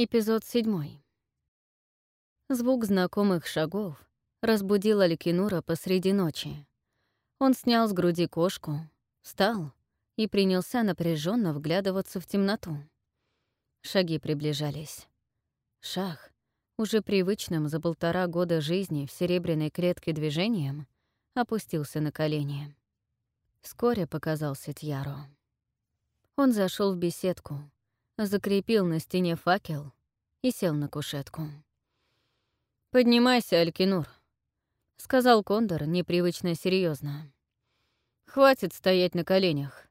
Эпизод седьмой. Звук знакомых шагов разбудил Алькинура посреди ночи. Он снял с груди кошку, встал и принялся напряженно вглядываться в темноту. Шаги приближались. Шах, уже привычным за полтора года жизни в серебряной клетке движением, опустился на колени. Вскоре показался Тьяро. Он зашел в беседку, закрепил на стене факел и сел на кушетку. «Поднимайся, Алькинур», — сказал Кондор непривычно серьезно. «Хватит стоять на коленях.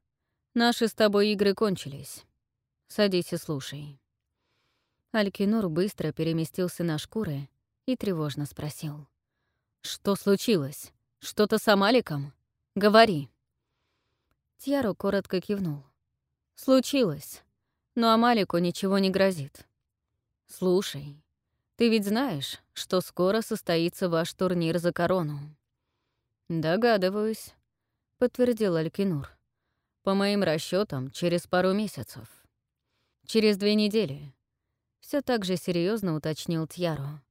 Наши с тобой игры кончились. Садись и слушай». Алькинур быстро переместился на шкуры и тревожно спросил. «Что случилось? Что-то с Амаликом? Говори». Тьяро коротко кивнул. «Случилось но Амалику ничего не грозит. Слушай, ты ведь знаешь, что скоро состоится ваш турнир за корону? Догадываюсь, подтвердил Алькинур. По моим расчетам, через пару месяцев. Через две недели. Все так же серьезно уточнил Тьяро.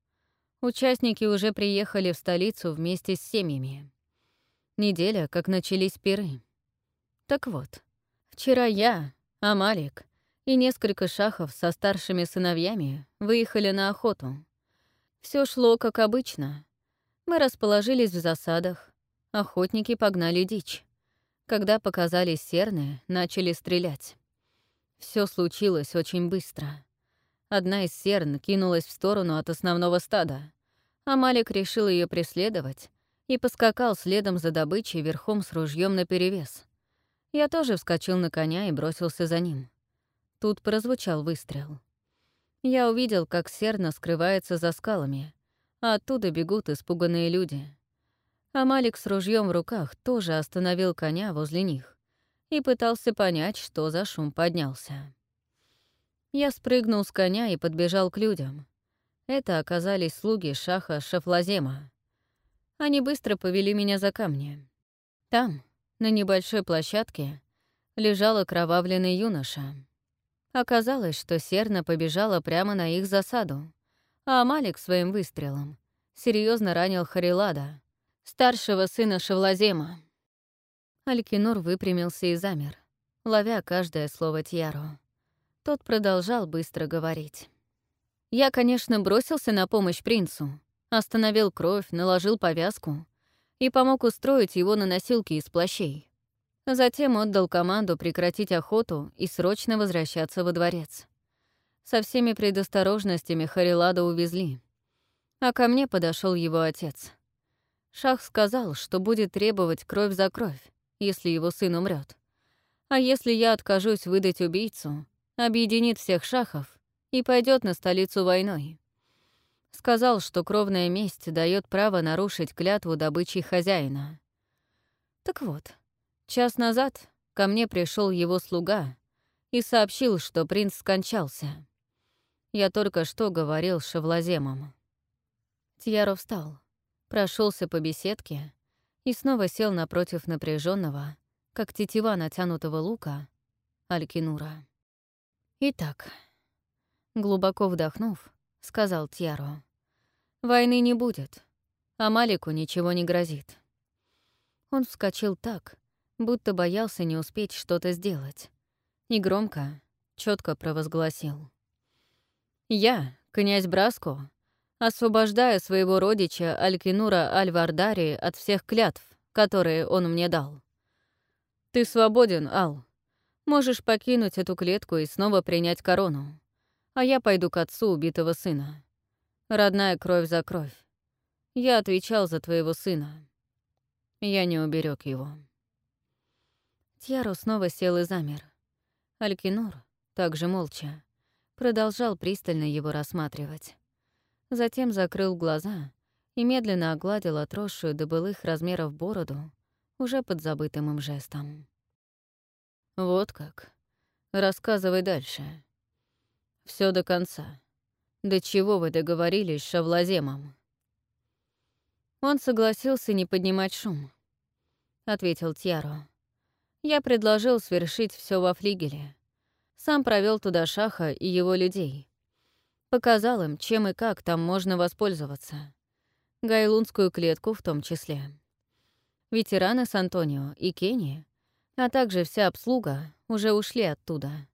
Участники уже приехали в столицу вместе с семьями. Неделя, как начались пиры. Так вот, вчера я, Амалик и несколько шахов со старшими сыновьями выехали на охоту. Все шло как обычно. Мы расположились в засадах, охотники погнали дичь. Когда показались серны, начали стрелять. Все случилось очень быстро. Одна из серн кинулась в сторону от основного стада, а Малик решил ее преследовать и поскакал следом за добычей верхом с ружьем наперевес. Я тоже вскочил на коня и бросился за ним. Тут прозвучал выстрел. Я увидел, как серно скрывается за скалами, а оттуда бегут испуганные люди. А Малик с ружьем в руках тоже остановил коня возле них и пытался понять, что за шум поднялся. Я спрыгнул с коня и подбежал к людям. Это оказались слуги шаха Шафлазема. Они быстро повели меня за камни. Там, на небольшой площадке, лежал окровавленный юноша. Оказалось, что Серна побежала прямо на их засаду, а Малик своим выстрелом серьезно ранил Харилада, старшего сына Шевлазема. Алькинур выпрямился и замер, ловя каждое слово Тьяру. Тот продолжал быстро говорить. «Я, конечно, бросился на помощь принцу, остановил кровь, наложил повязку и помог устроить его на носилки из плащей. Затем отдал команду прекратить охоту и срочно возвращаться во дворец. Со всеми предосторожностями Харилада увезли. А ко мне подошел его отец. Шах сказал, что будет требовать кровь за кровь, если его сын умрет. А если я откажусь выдать убийцу, объединит всех шахов и пойдет на столицу войной. Сказал, что кровная месть дает право нарушить клятву добычи хозяина. Так вот, Час назад ко мне пришел его слуга и сообщил, что принц скончался. Я только что говорил с Шавлаземом. Тьяро встал, прошелся по беседке и снова сел напротив напряженного, как тетива натянутого лука, Алькинура. «Итак», — глубоко вдохнув, сказал Тьяро, «войны не будет, а Малику ничего не грозит». Он вскочил так, будто боялся не успеть что-то сделать. И громко, четко провозгласил. «Я, князь Браско, освобождаю своего родича Алькинура Альвардари от всех клятв, которые он мне дал. Ты свободен, Ал. Можешь покинуть эту клетку и снова принять корону. А я пойду к отцу убитого сына. Родная кровь за кровь. Я отвечал за твоего сына. Я не уберег его. Тьяро снова сел и замер. Алькинур, также молча, продолжал пристально его рассматривать. Затем закрыл глаза и медленно огладил отросшую до былых размеров бороду, уже под забытым им жестом. «Вот как. Рассказывай дальше. Все до конца. До чего вы договорились с Шавлаземом?» Он согласился не поднимать шум, — ответил Тьяро. Я предложил свершить все во флигеле. Сам провел туда Шаха и его людей. Показал им, чем и как там можно воспользоваться. Гайлунскую клетку в том числе. Ветераны с Антонио и Кенни, а также вся обслуга уже ушли оттуда.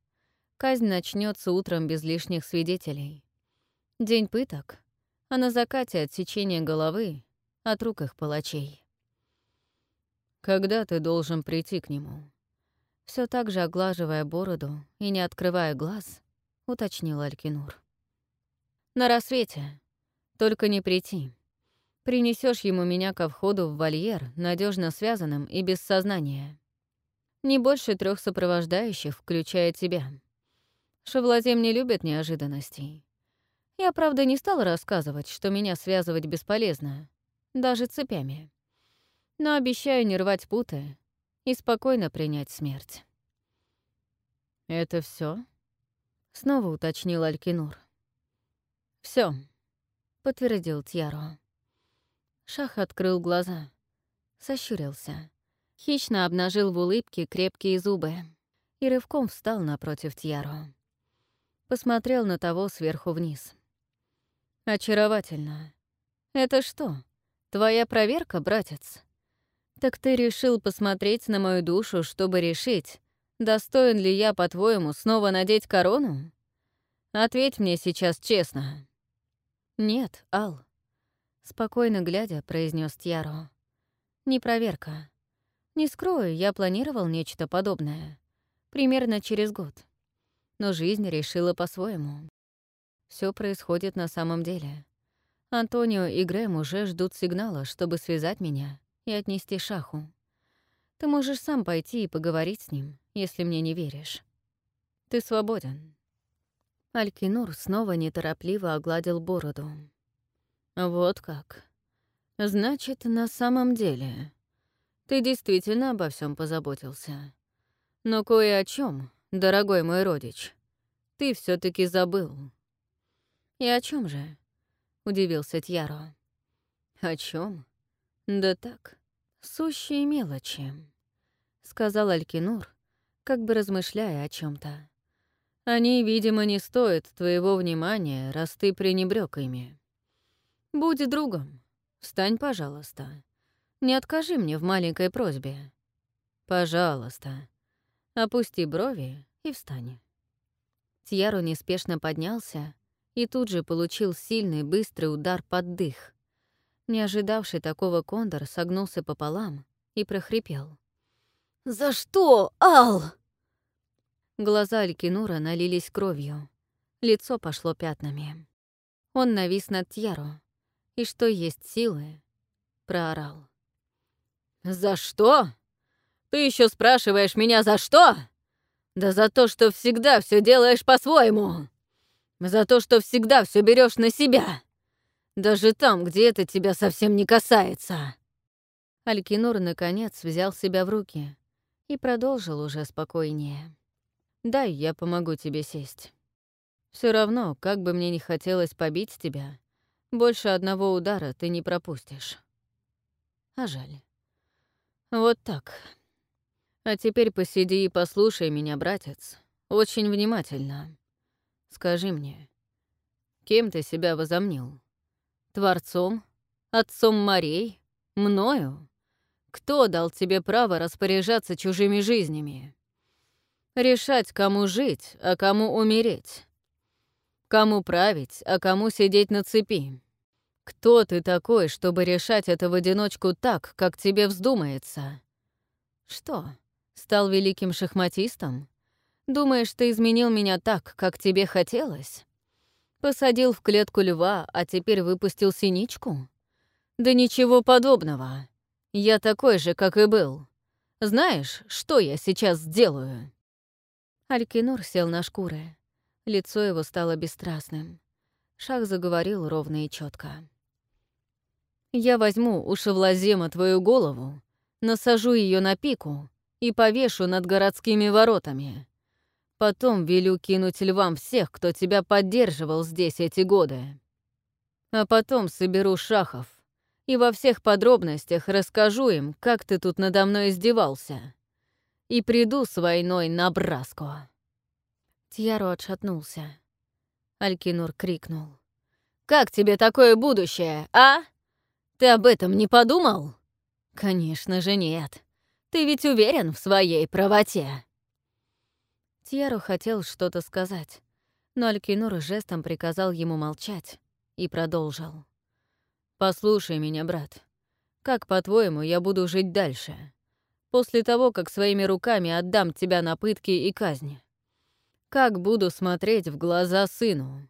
Казнь начнется утром без лишних свидетелей. День пыток, а на закате отсечение головы от рук их палачей. «Когда ты должен прийти к нему?» Все так же оглаживая бороду и не открывая глаз, уточнил Алькинур. «На рассвете. Только не прийти. Принесешь ему меня ко входу в вольер, надежно связанным и без сознания. Не больше трех сопровождающих, включая тебя. Шевлазем не любит неожиданностей. Я, правда, не стала рассказывать, что меня связывать бесполезно, даже цепями. Но обещаю не рвать путы и спокойно принять смерть. «Это все? снова уточнил Алькинур. Все, подтвердил Тьяро. Шах открыл глаза, сощурился, хищно обнажил в улыбке крепкие зубы и рывком встал напротив Тьяро. Посмотрел на того сверху вниз. «Очаровательно. Это что, твоя проверка, братец? Так ты решил посмотреть на мою душу, чтобы решить, достоин ли я, по-твоему, снова надеть корону? Ответь мне сейчас честно». «Нет, Ал», — спокойно глядя, произнес Тьяро. «Не проверка. Не скрою, я планировал нечто подобное. Примерно через год. Но жизнь решила по-своему. Все происходит на самом деле. Антонио и Грэм уже ждут сигнала, чтобы связать меня и отнести шаху. Ты можешь сам пойти и поговорить с ним, если мне не веришь. Ты свободен. Алькинур снова неторопливо огладил бороду. «Вот как. Значит, на самом деле ты действительно обо всем позаботился. Но кое о чем, дорогой мой родич, ты все таки забыл». «И о чем же?» — удивился Тьяро. «О чем? Да так, сущие мелочи», — сказал Алькинур, как бы размышляя о чем то они, видимо, не стоят твоего внимания, раз ты пренебрег ими. Будь другом. Встань, пожалуйста. Не откажи мне в маленькой просьбе. Пожалуйста. Опусти брови и встань. Тьяро неспешно поднялся и тут же получил сильный, быстрый удар под дых. Не ожидавший такого кондор согнулся пополам и прохрипел. «За что, Ал?» Глаза Алькинура налились кровью. Лицо пошло пятнами. Он навис над Тьяро и, что есть силы, проорал. «За что? Ты еще спрашиваешь меня за что? Да за то, что всегда все делаешь по-своему. За то, что всегда все берешь на себя. Даже там, где это тебя совсем не касается». Алькинур, наконец, взял себя в руки и продолжил уже спокойнее. Дай, я помогу тебе сесть. Все равно, как бы мне не хотелось побить тебя, больше одного удара ты не пропустишь. А жаль. Вот так. А теперь посиди и послушай меня, братец, очень внимательно. Скажи мне, кем ты себя возомнил? Творцом? Отцом морей? Мною? Кто дал тебе право распоряжаться чужими жизнями? Решать, кому жить, а кому умереть. Кому править, а кому сидеть на цепи. Кто ты такой, чтобы решать это в одиночку так, как тебе вздумается? Что, стал великим шахматистом? Думаешь, ты изменил меня так, как тебе хотелось? Посадил в клетку льва, а теперь выпустил синичку? Да ничего подобного. Я такой же, как и был. Знаешь, что я сейчас сделаю?» Алькинур сел на шкуры. Лицо его стало бесстрастным. Шах заговорил ровно и четко. «Я возьму у Шевлазема твою голову, насажу ее на пику и повешу над городскими воротами. Потом велю кинуть львам всех, кто тебя поддерживал здесь эти годы. А потом соберу шахов и во всех подробностях расскажу им, как ты тут надо мной издевался и приду с войной на Браско». Тьяро отшатнулся. Алькинур крикнул. «Как тебе такое будущее, а? Ты об этом не подумал?» «Конечно же нет. Ты ведь уверен в своей правоте?» Тьеру хотел что-то сказать, но Алькинур жестом приказал ему молчать и продолжил. «Послушай меня, брат. Как, по-твоему, я буду жить дальше? После того, как своими руками отдам тебя на пытки и казни? Как буду смотреть в глаза сыну?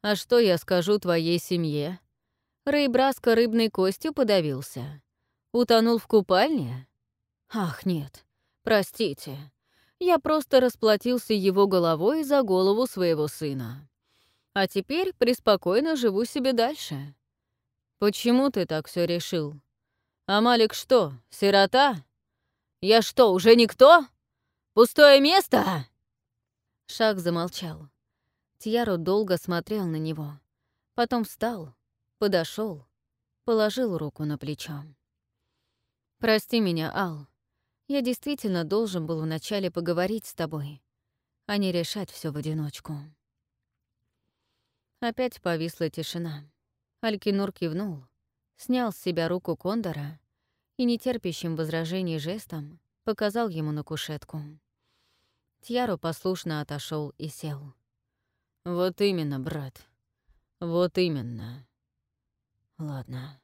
А что я скажу твоей семье? Рэй Браско рыбной костью подавился. Утонул в купальне? Ах, нет, простите. Я просто расплатился его головой за голову своего сына. А теперь преспокойно живу себе дальше. Почему ты так все решил? А Малик что, сирота? Я что, уже никто? Пустое место?» Шах замолчал. Тьяро долго смотрел на него. Потом встал, подошел, положил руку на плечо. «Прости меня, Ал. Я действительно должен был вначале поговорить с тобой, а не решать все в одиночку». Опять повисла тишина. Алькинур кивнул, снял с себя руку Кондора и нетерпящим возражений жестом показал ему на кушетку. Тьяро послушно отошел и сел. «Вот именно, брат. Вот именно. Ладно.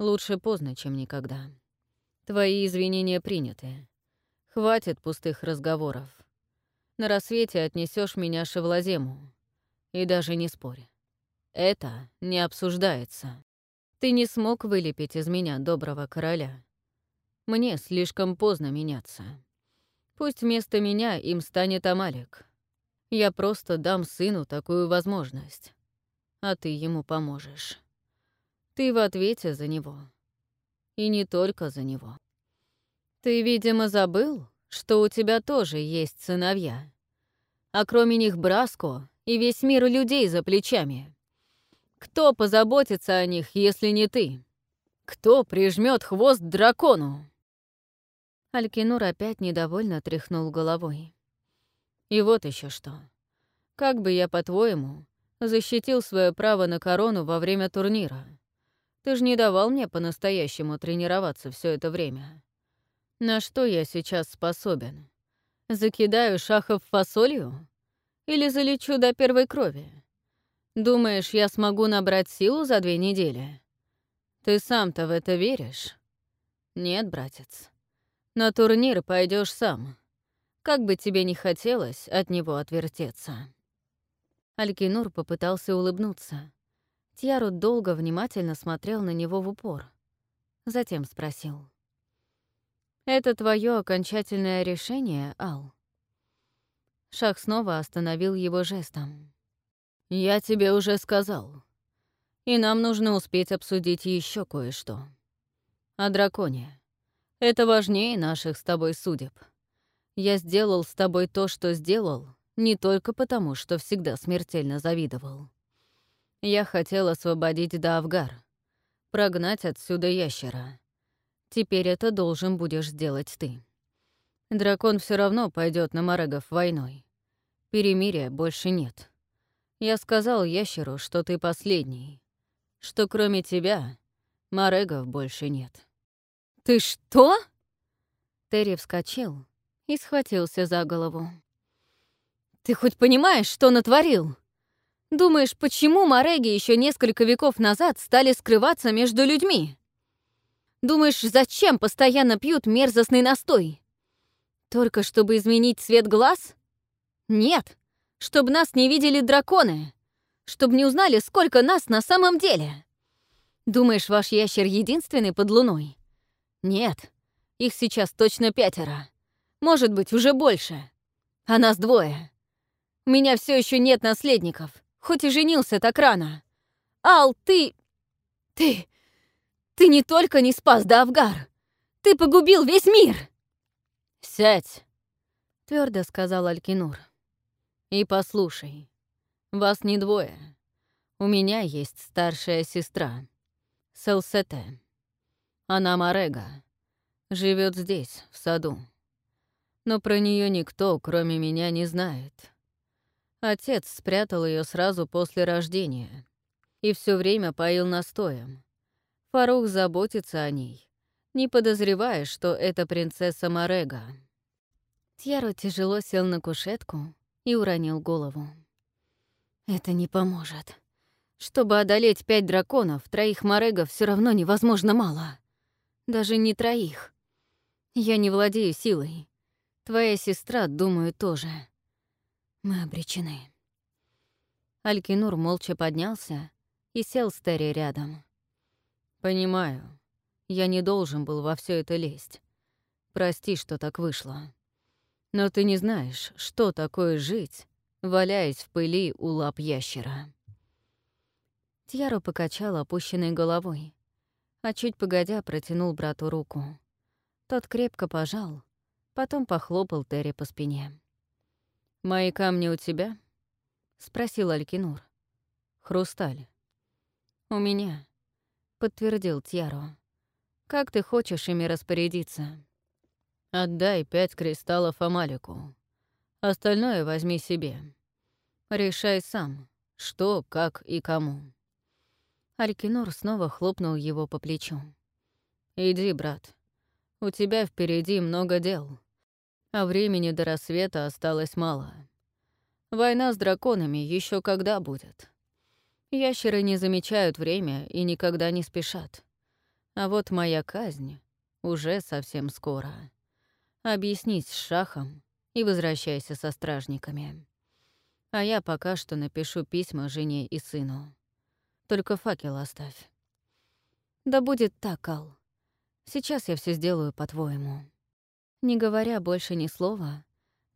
Лучше поздно, чем никогда. Твои извинения приняты. Хватит пустых разговоров. На рассвете отнесешь меня Шевлазему. И даже не спорь. Это не обсуждается. Ты не смог вылепить из меня доброго короля. Мне слишком поздно меняться. Пусть вместо меня им станет Амалик. Я просто дам сыну такую возможность, а ты ему поможешь. Ты в ответе за него. И не только за него. Ты, видимо, забыл, что у тебя тоже есть сыновья. А кроме них Браско и весь мир людей за плечами. Кто позаботится о них, если не ты? Кто прижмет хвост дракону? Алькинур опять недовольно тряхнул головой. И вот еще что. Как бы я, по-твоему, защитил свое право на корону во время турнира? Ты же не давал мне по-настоящему тренироваться все это время. На что я сейчас способен? Закидаю шахов фасолью? Или залечу до первой крови? Думаешь, я смогу набрать силу за две недели? Ты сам-то в это веришь? Нет, братец. На турнир пойдешь сам как бы тебе ни хотелось от него отвертеться. Алькинур попытался улыбнуться. Тьяру долго внимательно смотрел на него в упор. Затем спросил. «Это твое окончательное решение, Ал?» Шах снова остановил его жестом. «Я тебе уже сказал. И нам нужно успеть обсудить еще кое-что. О драконе. Это важнее наших с тобой судеб. Я сделал с тобой то, что сделал, не только потому, что всегда смертельно завидовал. Я хотел освободить Даавгар, прогнать отсюда ящера. Теперь это должен будешь сделать ты. Дракон все равно пойдет на Марегов войной. Перемирия больше нет. Я сказал ящеру, что ты последний, что кроме тебя Марегов больше нет. «Ты что?» Терри вскочил, и схватился за голову. «Ты хоть понимаешь, что натворил? Думаешь, почему мореги еще несколько веков назад стали скрываться между людьми? Думаешь, зачем постоянно пьют мерзостный настой? Только чтобы изменить цвет глаз? Нет, чтобы нас не видели драконы, чтобы не узнали, сколько нас на самом деле. Думаешь, ваш ящер единственный под луной? Нет, их сейчас точно пятеро. Может быть, уже больше. А нас двое. У меня все еще нет наследников, хоть и женился так рано. Ал, ты... Ты... Ты не только не спас Давгар, ты погубил весь мир!» «Сядь!» — твердо сказал Алькинур. «И послушай, вас не двое. У меня есть старшая сестра, Селсете. Она Марега, живет здесь, в саду но про нее никто, кроме меня, не знает. Отец спрятал ее сразу после рождения и все время поил настоем. Фарух заботится о ней, не подозревая, что это принцесса Морега. Тьяро тяжело сел на кушетку и уронил голову. «Это не поможет. Чтобы одолеть пять драконов, троих Морегов все равно невозможно мало. Даже не троих. Я не владею силой. Твоя сестра, думаю, тоже. Мы обречены». Алькинур молча поднялся и сел с Терри рядом. «Понимаю. Я не должен был во все это лезть. Прости, что так вышло. Но ты не знаешь, что такое жить, валяясь в пыли у лап ящера». Тьяро покачал опущенной головой, а чуть погодя протянул брату руку. Тот крепко пожал, потом похлопал Терри по спине. «Мои камни у тебя?» — спросил Алькинур. «Хрусталь». «У меня», — подтвердил Тьяро. «Как ты хочешь ими распорядиться?» «Отдай пять кристаллов Амалику. Остальное возьми себе. Решай сам, что, как и кому». Алькинур снова хлопнул его по плечу. «Иди, брат. У тебя впереди много дел, а времени до рассвета осталось мало. Война с драконами еще когда будет?» Ящеры не замечают время и никогда не спешат. А вот моя казнь уже совсем скоро. Объяснись с Шахом и возвращайся со стражниками. А я пока что напишу письма жене и сыну. Только факел оставь. Да будет так, Ал. Сейчас я все сделаю по-твоему. Не говоря больше ни слова,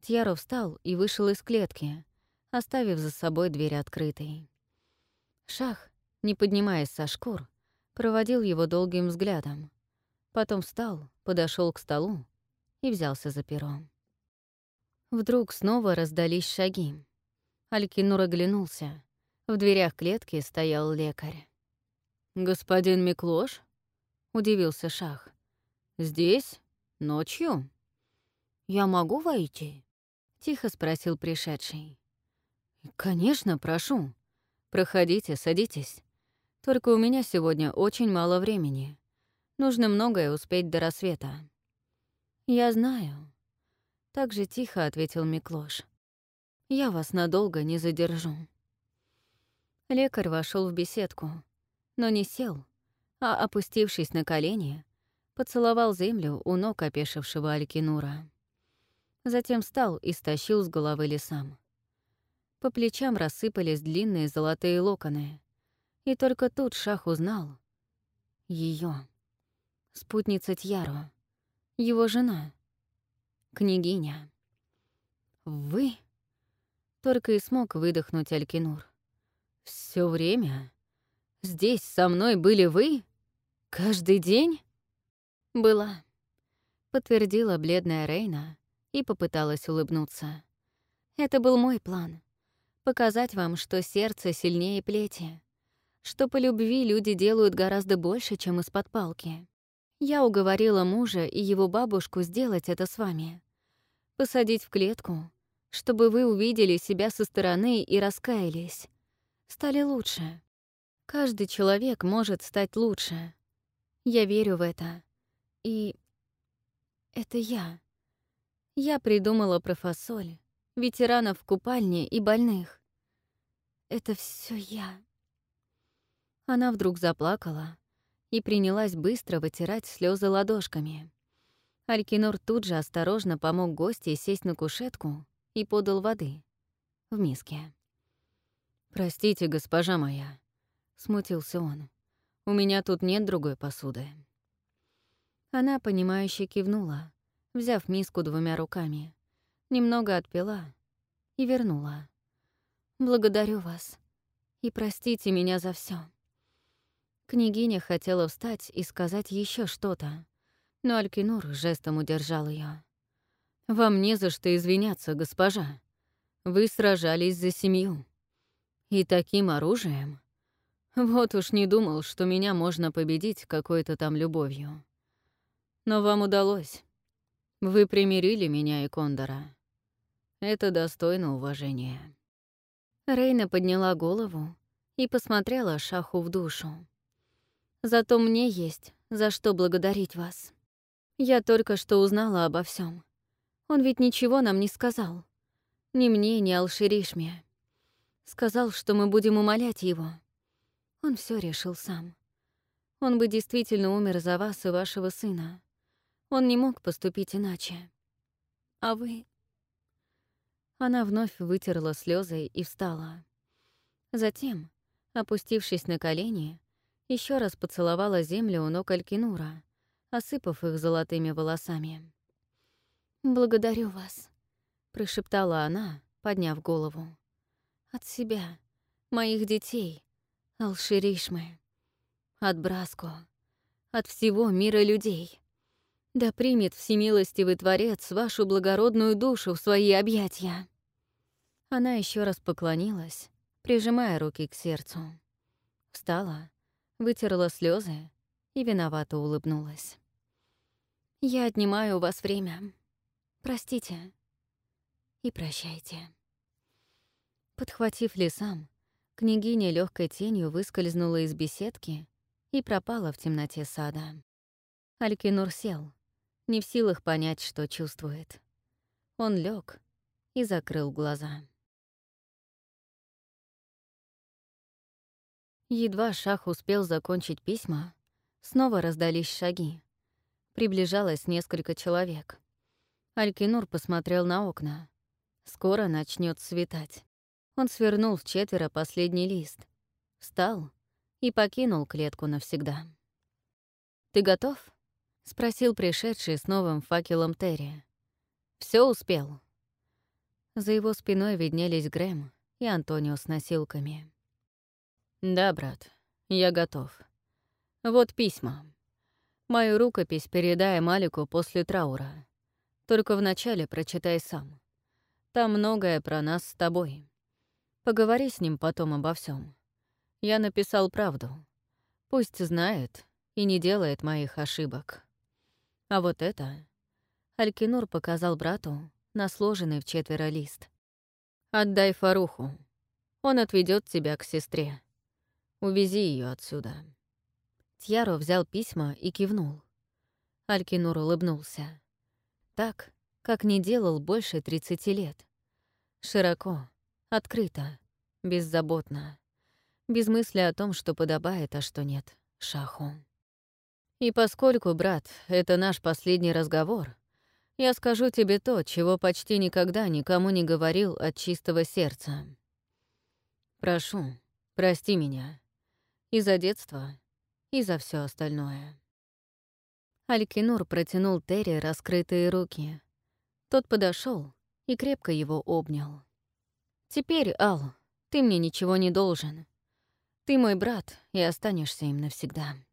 Тьяро встал и вышел из клетки, оставив за собой дверь открытой. Шах, не поднимаясь со шкур, проводил его долгим взглядом. Потом встал, подошел к столу и взялся за перо. Вдруг снова раздались шаги. Алькинур оглянулся. В дверях клетки стоял лекарь. «Господин Миклош?» — удивился Шах. «Здесь? Ночью?» «Я могу войти?» — тихо спросил пришедший. «Конечно, прошу», Проходите, садитесь. Только у меня сегодня очень мало времени. Нужно многое успеть до рассвета». «Я знаю», — так же тихо ответил Миклош. «Я вас надолго не задержу». Лекарь вошел в беседку, но не сел, а, опустившись на колени, поцеловал землю у ног опешившего Алькинура. Затем встал и стащил с головы лесам. По плечам рассыпались длинные золотые локоны. И только тут Шах узнал ее, Спутница Тьяро. Его жена. Княгиня. «Вы?» Только и смог выдохнуть Алькинур. Все время? Здесь со мной были вы? Каждый день?» «Была», — подтвердила бледная Рейна и попыталась улыбнуться. «Это был мой план Показать вам, что сердце сильнее плети. Что по любви люди делают гораздо больше, чем из-под палки. Я уговорила мужа и его бабушку сделать это с вами. Посадить в клетку, чтобы вы увидели себя со стороны и раскаялись. Стали лучше. Каждый человек может стать лучше. Я верю в это. И это я. Я придумала про фасоль, ветеранов в купальне и больных. Это все я. Она вдруг заплакала и принялась быстро вытирать слезы ладошками. Алькинор тут же осторожно помог гости сесть на кушетку и подал воды в миске. «Простите, госпожа моя», — смутился он. «У меня тут нет другой посуды». Она, понимающе кивнула, взяв миску двумя руками немного отпила и вернула. «Благодарю вас и простите меня за все. Княгиня хотела встать и сказать еще что-то, но Алькинур жестом удержал ее. «Вам не за что извиняться, госпожа. Вы сражались за семью. И таким оружием? Вот уж не думал, что меня можно победить какой-то там любовью. Но вам удалось. Вы примирили меня и Кондора. Это достойно уважения. Рейна подняла голову и посмотрела Шаху в душу. «Зато мне есть за что благодарить вас. Я только что узнала обо всем. Он ведь ничего нам не сказал. Ни мне, ни Алширишме. Сказал, что мы будем умолять его. Он все решил сам. Он бы действительно умер за вас и вашего сына. Он не мог поступить иначе. А вы... Она вновь вытерла слезы и встала. Затем, опустившись на колени, еще раз поцеловала землю у ног Алькинура, осыпав их золотыми волосами. «Благодарю вас», — прошептала она, подняв голову. «От себя, моих детей, Алширишмы, от Браско, от всего мира людей. Да примет всемилостивый Творец вашу благородную душу в свои объятия». Она еще раз поклонилась, прижимая руки к сердцу. Встала, вытерла слезы и виновато улыбнулась. «Я отнимаю у вас время. Простите и прощайте». Подхватив лесам, княгиня легкой тенью выскользнула из беседки и пропала в темноте сада. Алькинур сел, не в силах понять, что чувствует. Он лег и закрыл глаза. Едва Шах успел закончить письма, снова раздались шаги. Приближалось несколько человек. Алькинур посмотрел на окна. Скоро начнет светать. Он свернул в четверо последний лист, встал и покинул клетку навсегда. «Ты готов?» — спросил пришедший с новым факелом Терри. Все успел?» За его спиной виднелись Грэм и Антонио с носилками. «Да, брат, я готов. Вот письма. Мою рукопись передай Малику после траура. Только вначале прочитай сам. Там многое про нас с тобой. Поговори с ним потом обо всем. Я написал правду. Пусть знает и не делает моих ошибок. А вот это... Алькинур показал брату на сложенный в четверо лист. «Отдай Фаруху. Он отведет тебя к сестре. Увези ее отсюда». Тьяро взял письма и кивнул. Алькинур улыбнулся. Так, как не делал больше 30 лет. Широко, открыто, беззаботно. Без мысли о том, что подобает, а что нет, шаху. И поскольку, брат, это наш последний разговор, я скажу тебе то, чего почти никогда никому не говорил от чистого сердца. Прошу, прости меня. И за детство, и за все остальное. Алькинур протянул Терри раскрытые руки. Тот подошел и крепко его обнял. «Теперь, Ал, ты мне ничего не должен. Ты мой брат и останешься им навсегда», —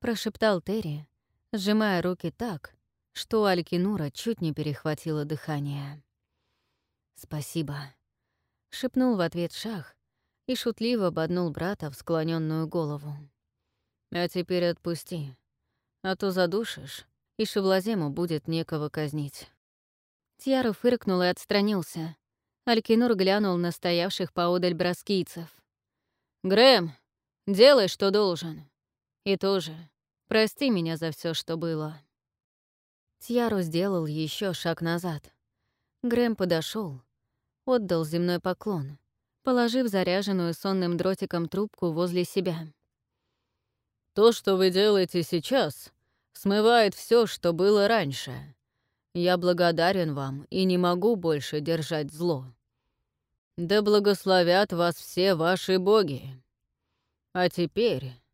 прошептал Терри, сжимая руки так, что Алькинура чуть не перехватило дыхание. «Спасибо», — шепнул в ответ Шах, и шутливо боднул брата в склоненную голову. «А теперь отпусти, а то задушишь, и Шевлазему будет некого казнить». Тьяро фыркнул и отстранился. Алькинур глянул на стоявших поодаль броскийцев. «Грэм, делай, что должен. И тоже, прости меня за все, что было». Тьяро сделал еще шаг назад. Грэм подошел, отдал земной поклон — положив заряженную сонным дротиком трубку возле себя. «То, что вы делаете сейчас, смывает все, что было раньше. Я благодарен вам и не могу больше держать зло. Да благословят вас все ваши боги. А теперь, —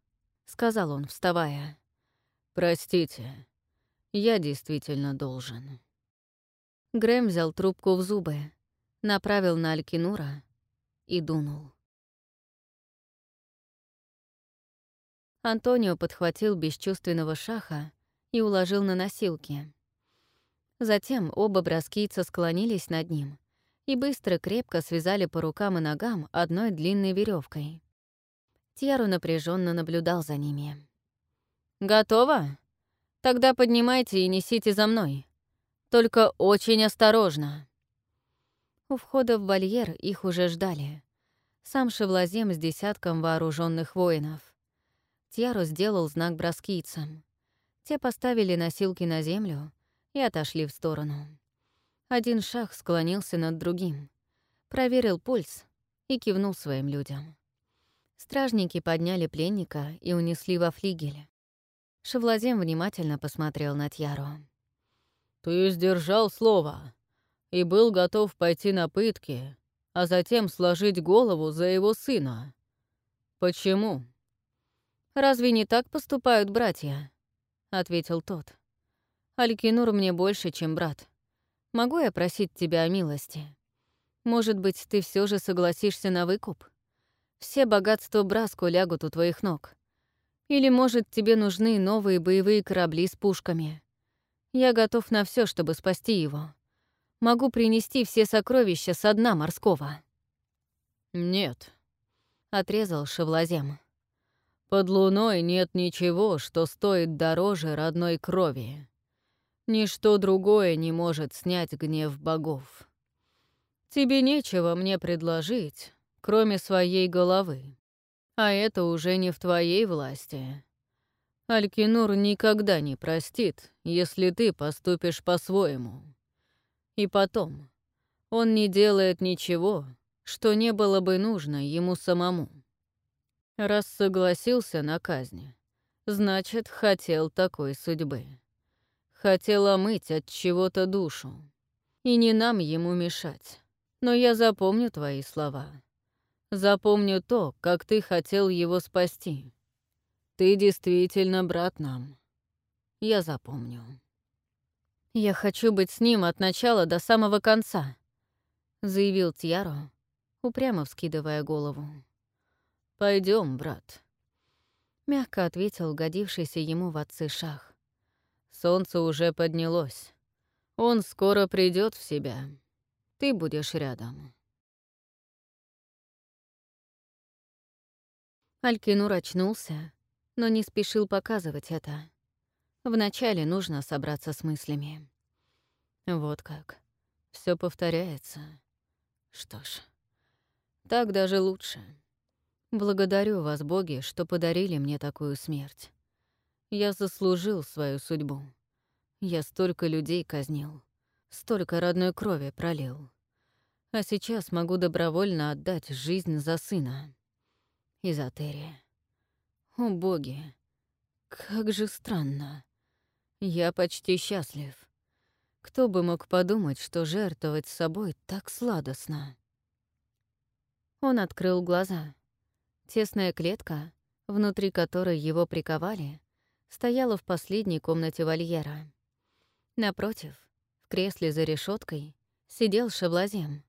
сказал он, вставая, — простите, я действительно должен». Грэм взял трубку в зубы, направил на Алькинура и дунул. Антонио подхватил бесчувственного шаха и уложил на носилки. Затем оба броскийца склонились над ним и быстро крепко связали по рукам и ногам одной длинной веревкой. Тьяру напряженно наблюдал за ними. «Готово? Тогда поднимайте и несите за мной. Только очень осторожно». У входа в вольер их уже ждали. Сам Шевлазем с десятком вооруженных воинов. Тьяру сделал знак броскийцам. Те поставили носилки на землю и отошли в сторону. Один шах склонился над другим, проверил пульс и кивнул своим людям. Стражники подняли пленника и унесли во флигель. Шевлазем внимательно посмотрел на Тьяру. «Ты сдержал слово и был готов пойти на пытки, а затем сложить голову за его сына. Почему?» «Разве не так поступают братья?» — ответил тот. «Алькинур мне больше, чем брат. Могу я просить тебя о милости? Может быть, ты все же согласишься на выкуп? Все богатства Браско лягут у твоих ног. Или, может, тебе нужны новые боевые корабли с пушками? Я готов на все, чтобы спасти его. Могу принести все сокровища со дна морского». «Нет», — отрезал Шевлазем. «Под луной нет ничего, что стоит дороже родной крови. Ничто другое не может снять гнев богов. Тебе нечего мне предложить, кроме своей головы. А это уже не в твоей власти. Алькинур никогда не простит, если ты поступишь по-своему. И потом, он не делает ничего, что не было бы нужно ему самому. Раз согласился на казнь, значит, хотел такой судьбы. Хотела мыть от чего-то душу. И не нам ему мешать. Но я запомню твои слова. Запомню то, как ты хотел его спасти. Ты действительно брат нам. Я запомню. «Я хочу быть с ним от начала до самого конца», — заявил Тьяро, упрямо вскидывая голову. Пойдем, брат», — мягко ответил годившийся ему в отцы шах. Солнце уже поднялось. Он скоро придет в себя. Ты будешь рядом. Алькинур очнулся, но не спешил показывать это. Вначале нужно собраться с мыслями. Вот как. Все повторяется. Что ж, так даже лучше. Благодарю вас, боги, что подарили мне такую смерть. Я заслужил свою судьбу. Я столько людей казнил, столько родной крови пролил. А сейчас могу добровольно отдать жизнь за сына. И за Терри. О, боги, как же странно. Я почти счастлив. Кто бы мог подумать, что жертвовать собой так сладостно? Он открыл глаза. Тесная клетка, внутри которой его приковали, стояла в последней комнате вольера. Напротив, в кресле за решеткой, сидел Шевлазем,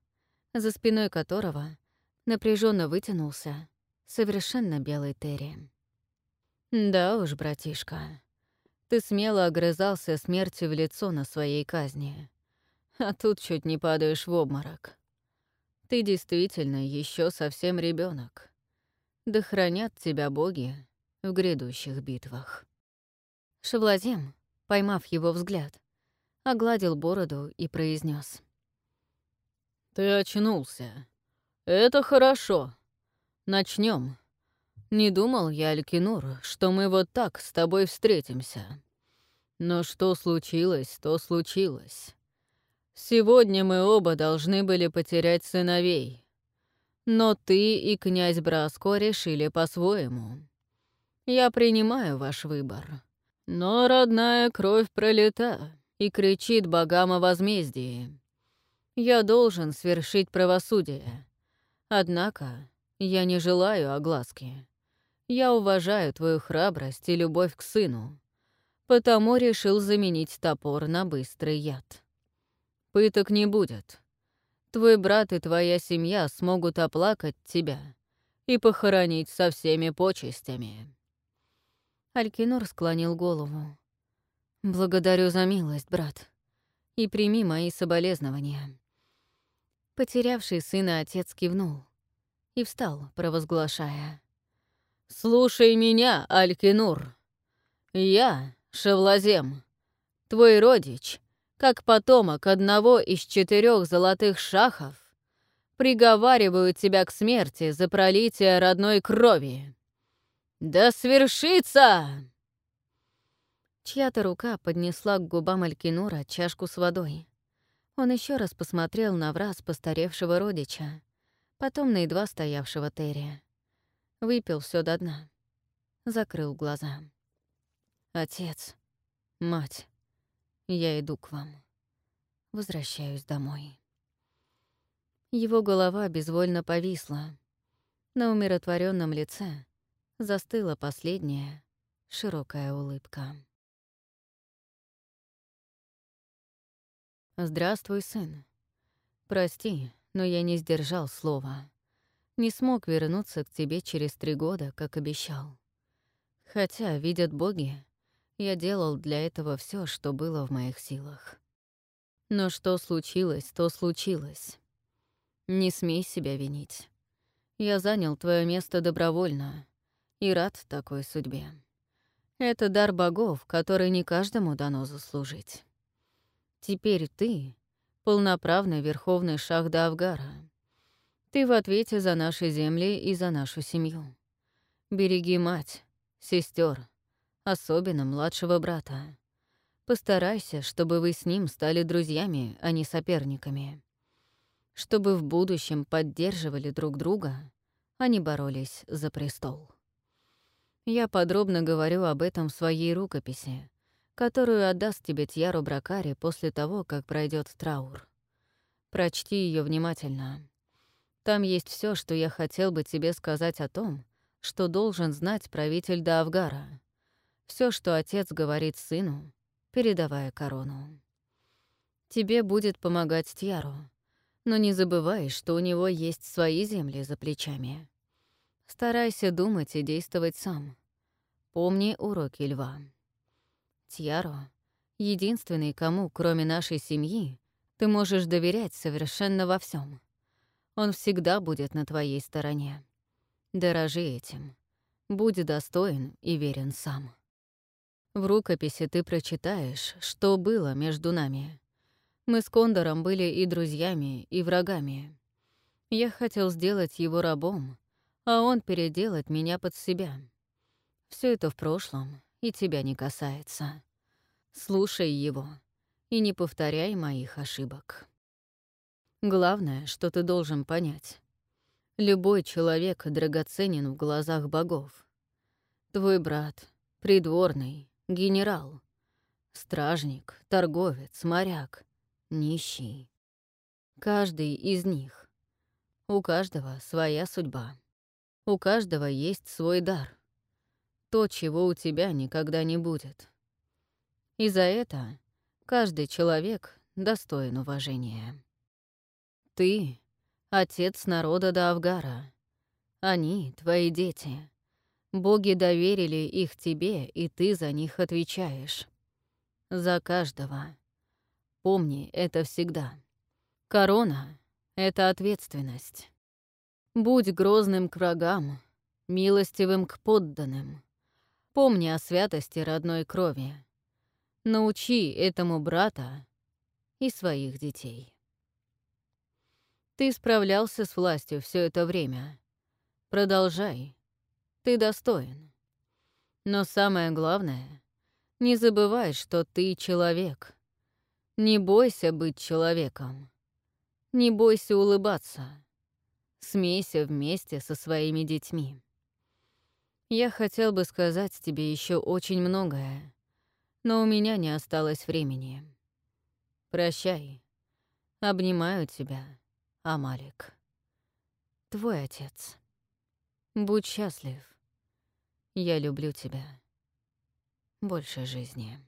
за спиной которого напряженно вытянулся совершенно белый Терри. «Да уж, братишка, ты смело огрызался смертью в лицо на своей казни, а тут чуть не падаешь в обморок. Ты действительно еще совсем ребенок. Да хранят тебя боги в грядущих битвах». Шевлазем, поймав его взгляд, огладил бороду и произнес: «Ты очнулся. Это хорошо. Начнем. Не думал я, Алькинур, что мы вот так с тобой встретимся. Но что случилось, то случилось. Сегодня мы оба должны были потерять сыновей. Но ты и князь Браско решили по-своему. Я принимаю ваш выбор. Но родная кровь пролета и кричит богам о возмездии. Я должен свершить правосудие. Однако я не желаю огласки. Я уважаю твою храбрость и любовь к сыну, потому решил заменить топор на быстрый яд. Пыток не будет. Твой брат и твоя семья смогут оплакать тебя и похоронить со всеми почестями. Алькинор склонил голову. «Благодарю за милость, брат, и прими мои соболезнования». Потерявший сына отец кивнул и встал, провозглашая. «Слушай меня, Алькинур. Я, Шевлазем, твой родич, как потомок одного из четырех золотых шахов, приговариваю тебя к смерти за пролитие родной крови. Да свершится!» Чья-то рука поднесла к губам Алькинура чашку с водой. Он еще раз посмотрел на враз постаревшего родича, потом на едва стоявшего Терри. Выпил все до дна. Закрыл глаза. «Отец, мать, я иду к вам. Возвращаюсь домой». Его голова безвольно повисла. На умиротворенном лице застыла последняя широкая улыбка. «Здравствуй, сын. Прости, но я не сдержал слова. Не смог вернуться к тебе через три года, как обещал. Хотя, видят боги, я делал для этого все, что было в моих силах. Но что случилось, то случилось. Не смей себя винить. Я занял твое место добровольно и рад такой судьбе. Это дар богов, который не каждому дано заслужить. Теперь ты — полноправный верховный шах Давгара. Ты в ответе за наши земли и за нашу семью. Береги мать, сестер, особенно младшего брата. Постарайся, чтобы вы с ним стали друзьями, а не соперниками. Чтобы в будущем поддерживали друг друга, а не боролись за престол. Я подробно говорю об этом в своей рукописи, которую отдаст тебе Тьяру Бракари после того, как пройдет траур. Прочти ее внимательно. Там есть все, что я хотел бы тебе сказать о том, что должен знать правитель Даавгара. Все, что отец говорит сыну, передавая корону. Тебе будет помогать Тьяру, но не забывай, что у него есть свои земли за плечами. Старайся думать и действовать сам. Помни уроки льва. Тьяро — единственный, кому, кроме нашей семьи, ты можешь доверять совершенно во всем. Он всегда будет на твоей стороне. Дорожи этим. Будь достоин и верен сам. В рукописи ты прочитаешь, что было между нами. Мы с Кондором были и друзьями, и врагами. Я хотел сделать его рабом, а он переделать меня под себя. Все это в прошлом, и тебя не касается. Слушай его и не повторяй моих ошибок. Главное, что ты должен понять. Любой человек драгоценен в глазах богов. Твой брат, придворный, генерал, стражник, торговец, моряк, нищий. Каждый из них. У каждого своя судьба. У каждого есть свой дар то, чего у тебя никогда не будет. И за это каждый человек достоин уважения. Ты — отец народа Даавгара. Они — твои дети. Боги доверили их тебе, и ты за них отвечаешь. За каждого. Помни это всегда. Корона — это ответственность. Будь грозным к врагам, милостивым к подданным. Помни о святости родной крови. Научи этому брата и своих детей. Ты справлялся с властью все это время. Продолжай. Ты достоин. Но самое главное, не забывай, что ты человек. Не бойся быть человеком. Не бойся улыбаться. Смейся вместе со своими детьми. Я хотел бы сказать тебе еще очень многое, но у меня не осталось времени. Прощай. Обнимаю тебя, Амалик. Твой отец. Будь счастлив. Я люблю тебя. Больше жизни.